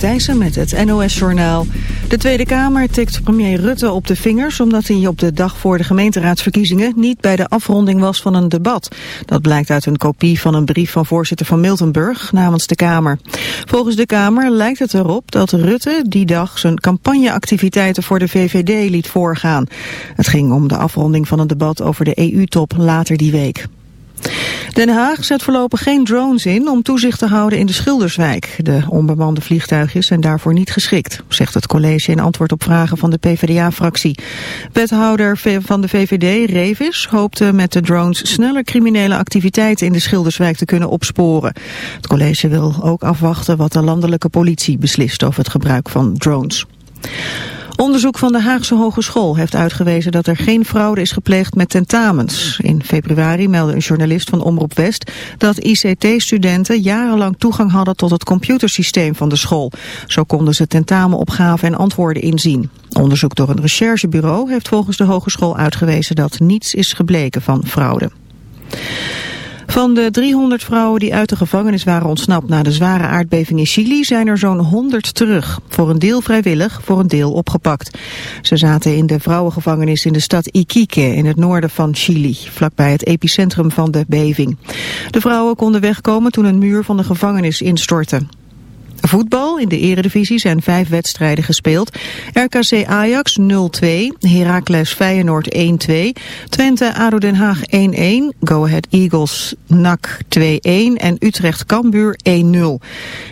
Thijssen met het NOS-journaal. De Tweede Kamer tikt premier Rutte op de vingers... omdat hij op de dag voor de gemeenteraadsverkiezingen... niet bij de afronding was van een debat. Dat blijkt uit een kopie van een brief van voorzitter van Miltenburg... namens de Kamer. Volgens de Kamer lijkt het erop dat Rutte die dag... zijn campagneactiviteiten voor de VVD liet voorgaan. Het ging om de afronding van een debat over de EU-top later die week. Den Haag zet voorlopig geen drones in om toezicht te houden in de Schilderswijk. De onbemande vliegtuigjes zijn daarvoor niet geschikt, zegt het college in antwoord op vragen van de PvdA-fractie. Wethouder van de VVD, Revis, hoopte met de drones sneller criminele activiteiten in de Schilderswijk te kunnen opsporen. Het college wil ook afwachten wat de landelijke politie beslist over het gebruik van drones. Onderzoek van de Haagse Hogeschool heeft uitgewezen dat er geen fraude is gepleegd met tentamens. In februari meldde een journalist van Omroep West dat ICT-studenten jarenlang toegang hadden tot het computersysteem van de school. Zo konden ze tentamenopgaven en antwoorden inzien. Onderzoek door een recherchebureau heeft volgens de hogeschool uitgewezen dat niets is gebleken van fraude. Van de 300 vrouwen die uit de gevangenis waren ontsnapt na de zware aardbeving in Chili zijn er zo'n 100 terug. Voor een deel vrijwillig, voor een deel opgepakt. Ze zaten in de vrouwengevangenis in de stad Iquique in het noorden van Chili, vlakbij het epicentrum van de beving. De vrouwen konden wegkomen toen een muur van de gevangenis instortte. Voetbal. In de eredivisie zijn vijf wedstrijden gespeeld. RKC Ajax 0-2, Heracles Feyenoord 1-2, Twente ADO Den Haag 1-1, Go Ahead Eagles NAC 2-1 en Utrecht Cambuur 1-0.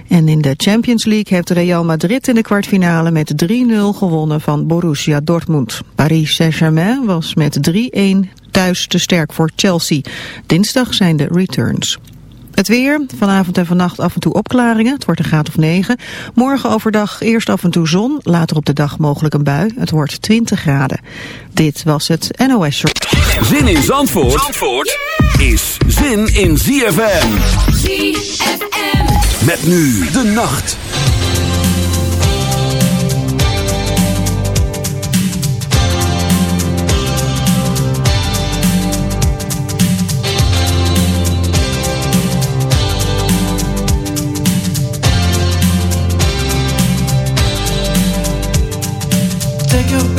En in de Champions League heeft Real Madrid in de kwartfinale met 3-0 gewonnen van Borussia Dortmund. Paris Saint-Germain was met 3-1 thuis te sterk voor Chelsea. Dinsdag zijn de returns. Het weer, vanavond en vannacht af en toe opklaringen. Het wordt een graad of 9. Morgen overdag eerst af en toe zon, later op de dag mogelijk een bui. Het wordt 20 graden. Dit was het NOS. Zin in Zandvoort, Zandvoort is zin in ZFM. ZFM. Met nu de nacht.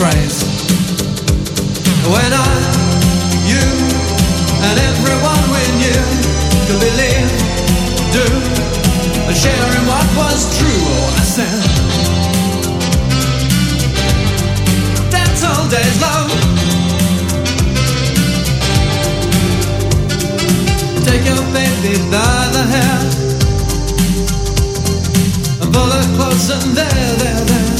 craze when I, you, and everyone we knew could believe, do sharing what was true. I said, that's all days love. Take your baby by the hair and pull her close and there, there, there.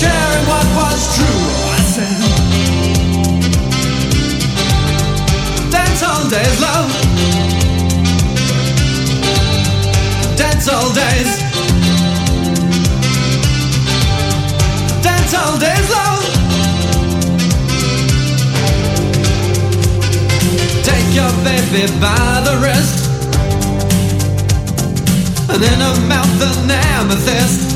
sharing what was true. I said, dance all days, love. Dance all days. Dance all days long. Take your baby by the wrist. And in her mouth an amethyst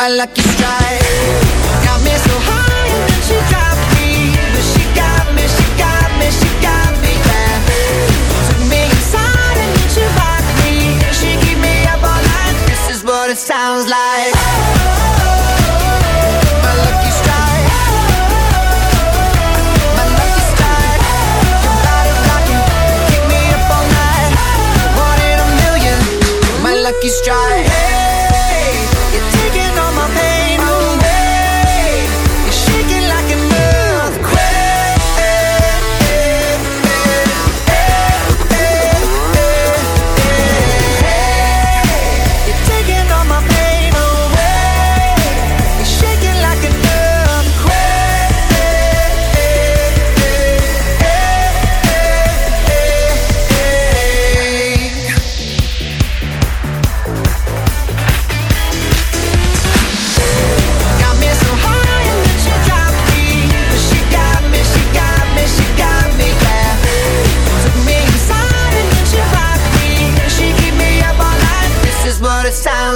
my lucky strike.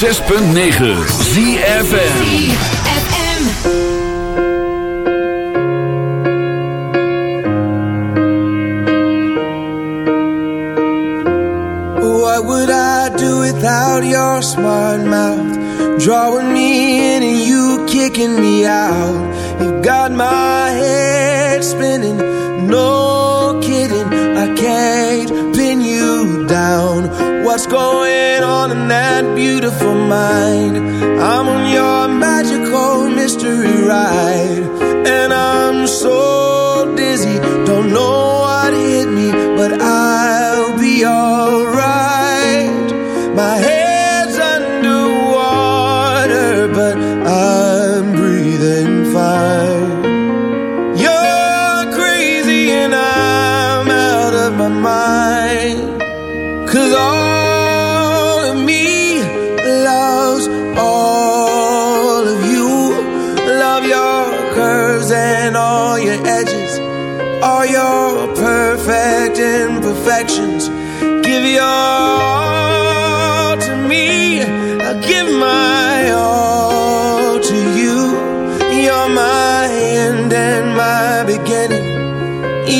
106.9 ZFM Without your smart mouth? Drawing me in and you kicking me out. You've got my head spinning. that beautiful mind. I'm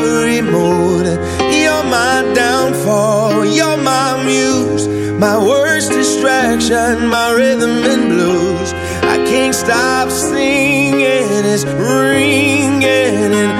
ivory mold. You're my downfall, you're my muse, my worst distraction, my rhythm and blues. I can't stop singing, it's ringing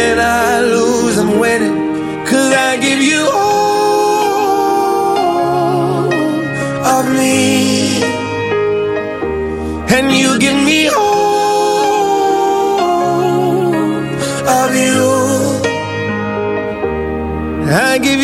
I give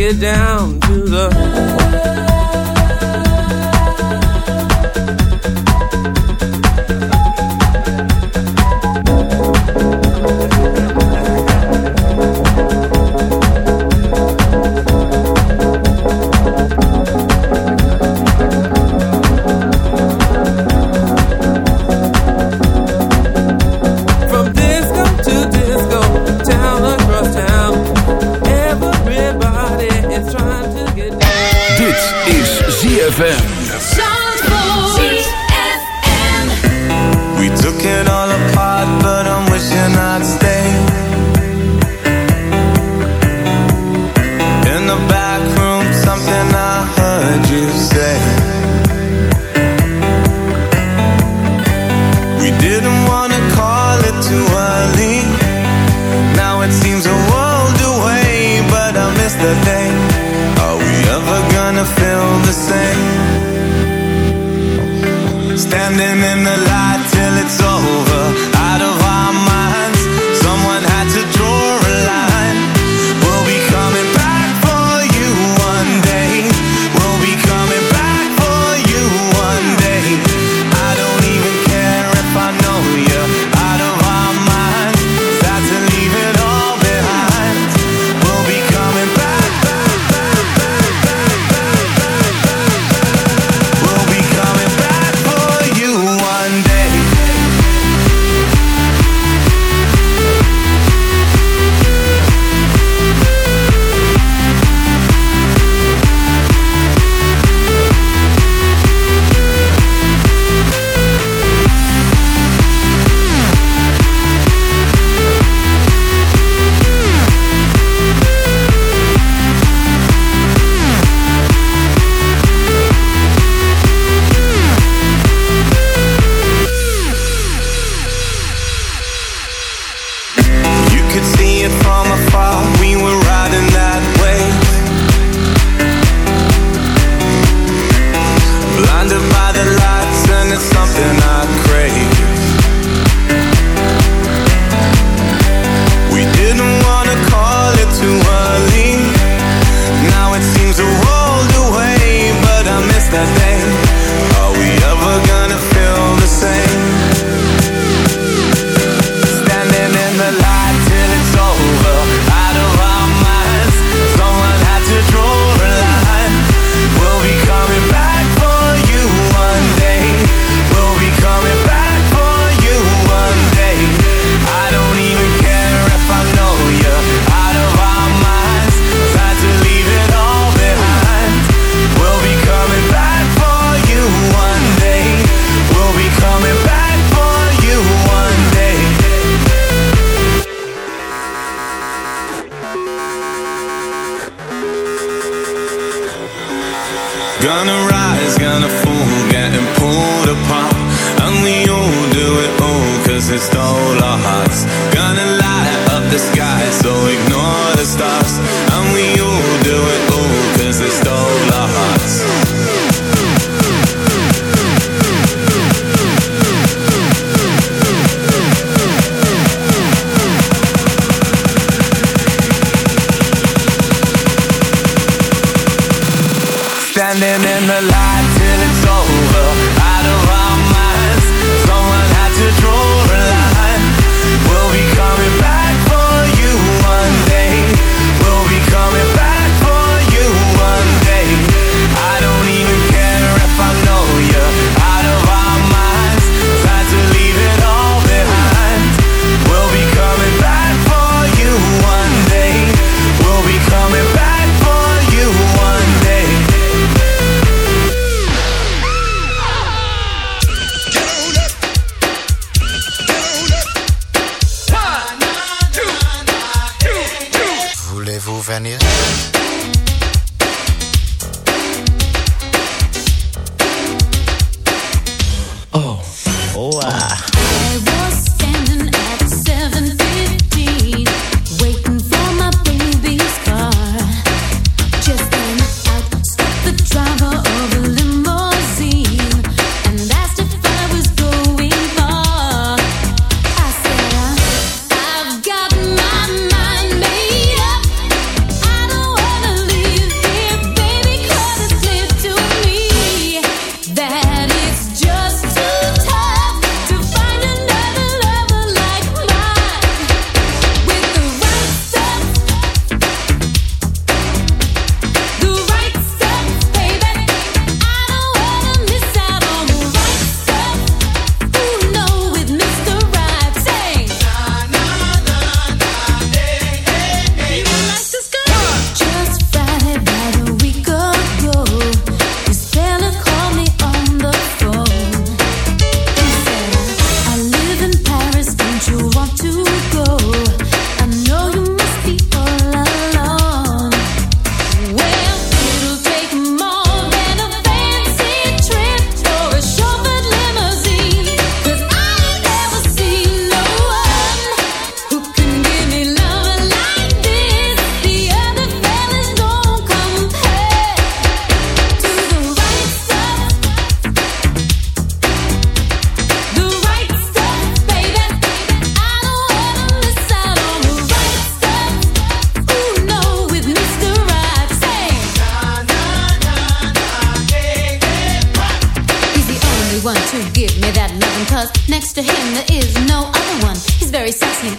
get down to the.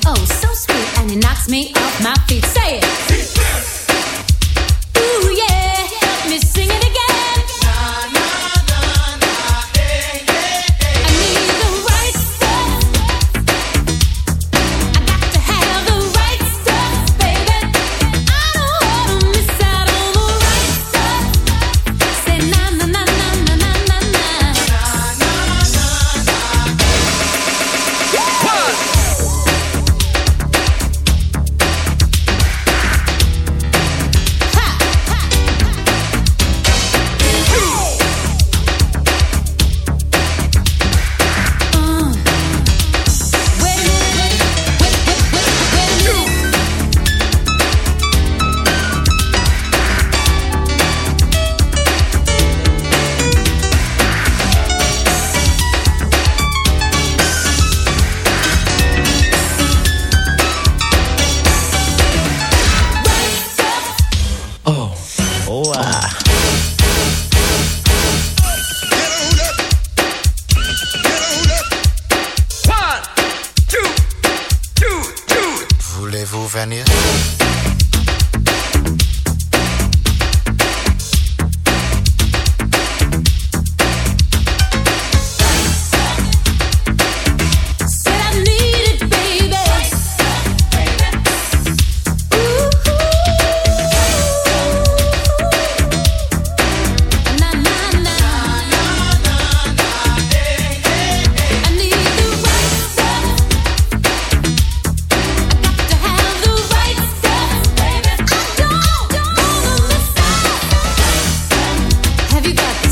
oh so sweet, and it knocks me off my feet. Say it.